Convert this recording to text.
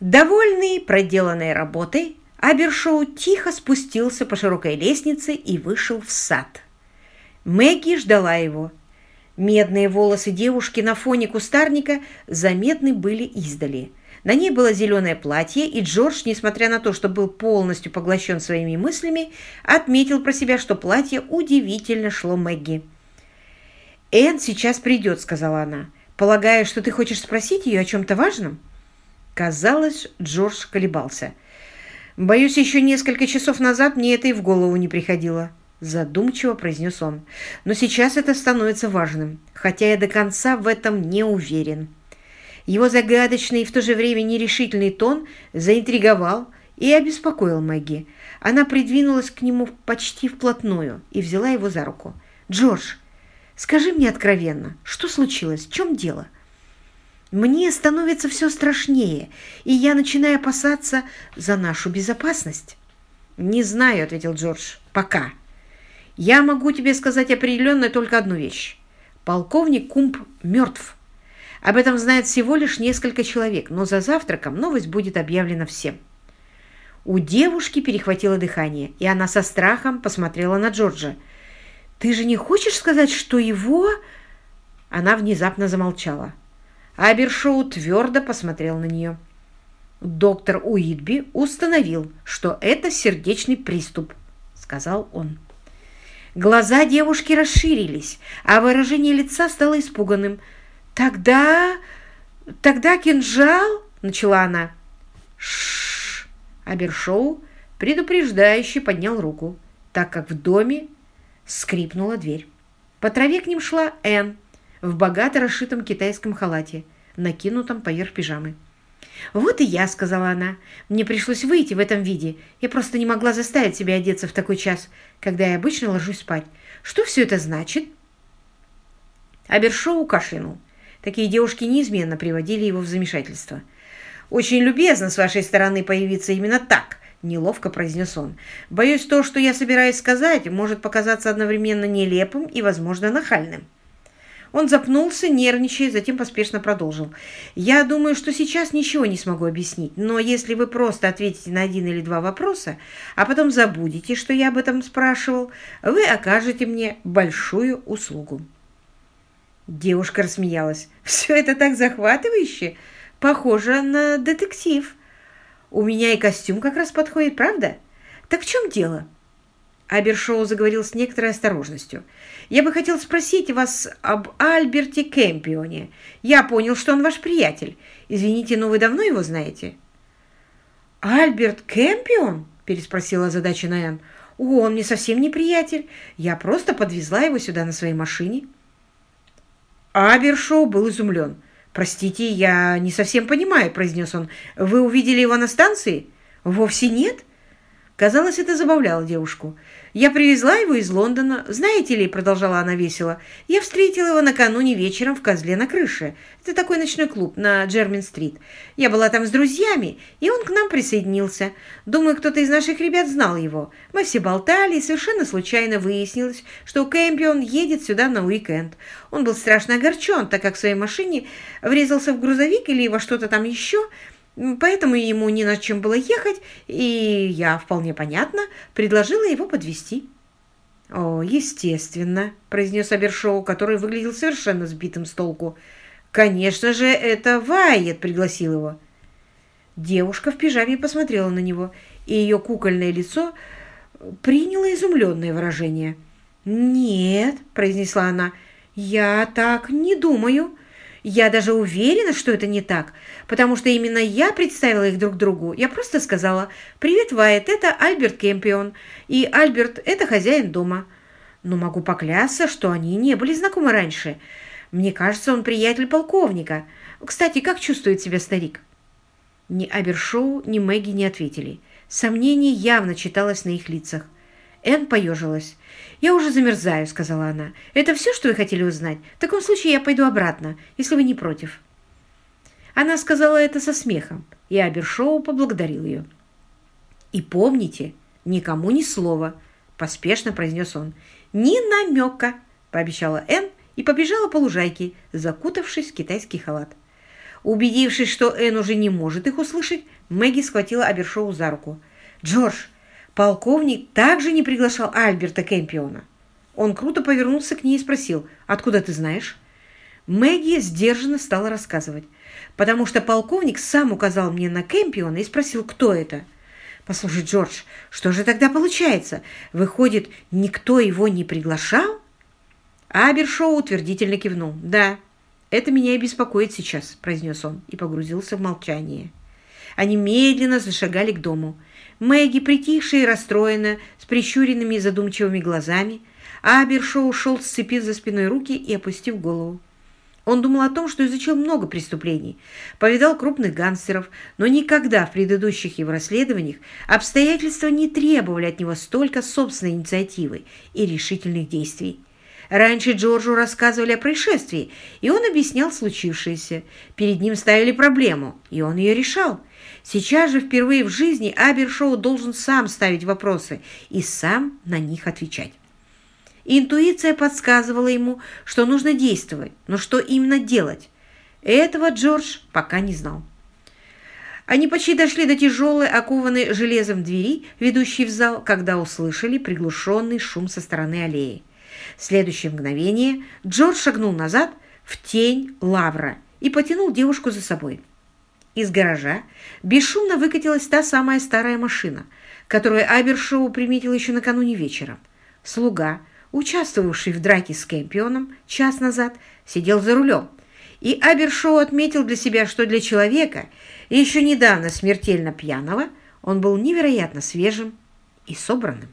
Довольный проделанной работой, Абершоу тихо спустился по широкой лестнице и вышел в сад. Мэгги ждала его. Медные волосы девушки на фоне кустарника заметны были издали. На ней было зеленое платье, и Джордж, несмотря на то, что был полностью поглощен своими мыслями, отметил про себя, что платье удивительно шло Мэгги. «Энн сейчас придет», — сказала она. «Полагаю, что ты хочешь спросить ее о чем-то важном?» Казалось, Джордж колебался. «Боюсь, еще несколько часов назад мне это и в голову не приходило», — задумчиво произнес он. «Но сейчас это становится важным, хотя я до конца в этом не уверен». Его загадочный и в то же время нерешительный тон заинтриговал и обеспокоил Мэгги. Она придвинулась к нему почти вплотную и взяла его за руку. «Джордж, скажи мне откровенно, что случилось? В чем дело?» «Мне становится все страшнее, и я начинаю опасаться за нашу безопасность». «Не знаю», — ответил Джордж, — «пока. Я могу тебе сказать определенно только одну вещь. Полковник Кумп мертв». Об этом знает всего лишь несколько человек, но за завтраком новость будет объявлена всем. У девушки перехватило дыхание, и она со страхом посмотрела на Джорджа. «Ты же не хочешь сказать, что его...» Она внезапно замолчала. Абершоу твердо посмотрел на нее. «Доктор Уитби установил, что это сердечный приступ», — сказал он. Глаза девушки расширились, а выражение лица стало испуганным — «Тогда... тогда кинжал...» — начала она. Шш! Абершоу предупреждающе поднял руку, так как в доме скрипнула дверь. По траве к ним шла Энн в богато расшитом китайском халате, накинутом поверх пижамы. «Вот и я», — сказала она. «Мне пришлось выйти в этом виде. Я просто не могла заставить себя одеться в такой час, когда я обычно ложусь спать. Что все это значит?» Абершоу кашлянул. Такие девушки неизменно приводили его в замешательство. «Очень любезно с вашей стороны появиться именно так», — неловко произнес он. «Боюсь, то, что я собираюсь сказать, может показаться одновременно нелепым и, возможно, нахальным». Он запнулся, нервничая, затем поспешно продолжил. «Я думаю, что сейчас ничего не смогу объяснить, но если вы просто ответите на один или два вопроса, а потом забудете, что я об этом спрашивал, вы окажете мне большую услугу». Девушка рассмеялась. «Все это так захватывающе! Похоже на детектив. У меня и костюм как раз подходит, правда? Так в чем дело?» Абершоу заговорил с некоторой осторожностью. «Я бы хотел спросить вас об Альберте Кэмпионе. Я понял, что он ваш приятель. Извините, но вы давно его знаете?» «Альберт Кэмпион?» – переспросила задача Наян. «О, он мне совсем не приятель. Я просто подвезла его сюда на своей машине». Абершоу был изумлен. «Простите, я не совсем понимаю», — произнес он. «Вы увидели его на станции?» «Вовсе нет». Казалось, это забавляло девушку. «Я привезла его из Лондона. Знаете ли, — продолжала она весело, — я встретила его накануне вечером в «Козле на крыше». Это такой ночной клуб на Джермин-стрит. Я была там с друзьями, и он к нам присоединился. Думаю, кто-то из наших ребят знал его. Мы все болтали, и совершенно случайно выяснилось, что Кэмпион едет сюда на уикенд. Он был страшно огорчен, так как в своей машине врезался в грузовик или во что-то там еще, — Поэтому ему не на чем было ехать, и я, вполне понятно, предложила его подвести. «О, естественно», — произнес Абершоу, который выглядел совершенно сбитым с толку. «Конечно же, это Вайет пригласил его». Девушка в пижаме посмотрела на него, и ее кукольное лицо приняло изумленное выражение. «Нет», — произнесла она, — «я так не думаю». Я даже уверена, что это не так, потому что именно я представила их друг другу. Я просто сказала «Привет, Вайт, это Альберт Кемпион, и Альберт – это хозяин дома». Но могу поклясться, что они не были знакомы раньше. Мне кажется, он приятель полковника. Кстати, как чувствует себя старик?» Ни Абершоу, ни Мэгги не ответили. Сомнение явно читалось на их лицах. Энн поежилась. «Я уже замерзаю», — сказала она. «Это все, что вы хотели узнать? В таком случае я пойду обратно, если вы не против». Она сказала это со смехом, и Абершоу поблагодарил ее. «И помните, никому ни слова», — поспешно произнес он. «Ни намека», — пообещала Энн и побежала по лужайке, закутавшись в китайский халат. Убедившись, что Энн уже не может их услышать, Мэгги схватила Абершоу за руку. «Джордж, полковник также не приглашал Альберта Кэмпиона». Он круто повернулся к ней и спросил, «Откуда ты знаешь?» Мэгги сдержанно стала рассказывать, потому что полковник сам указал мне на Кэмпиона и спросил, кто это. «Послушай, Джордж, что же тогда получается? Выходит, никто его не приглашал?» Абершоу утвердительно кивнул. «Да, это меня и беспокоит сейчас», – произнес он и погрузился в молчание. Они медленно зашагали к дому. Мэгги, притихшая и расстроена, с прищуренными и задумчивыми глазами, а Абершоу шел, сцепив за спиной руки и опустив голову. Он думал о том, что изучил много преступлений, повидал крупных гангстеров, но никогда в предыдущих его расследованиях обстоятельства не требовали от него столько собственной инициативы и решительных действий. Раньше Джорджу рассказывали о происшествии, и он объяснял случившееся. Перед ним ставили проблему, и он ее решал. Сейчас же впервые в жизни Абершоу должен сам ставить вопросы и сам на них отвечать. Интуиция подсказывала ему, что нужно действовать, но что именно делать? Этого Джордж пока не знал. Они почти дошли до тяжелой, окованной железом двери, ведущей в зал, когда услышали приглушенный шум со стороны аллеи. В следующее мгновение Джордж шагнул назад в тень лавра и потянул девушку за собой. Из гаража бесшумно выкатилась та самая старая машина, которую Абершоу приметил еще накануне вечером. Слуга, участвовавший в драке с Кэмпионом час назад, сидел за рулем. И Абершоу отметил для себя, что для человека, еще недавно смертельно пьяного, он был невероятно свежим и собранным.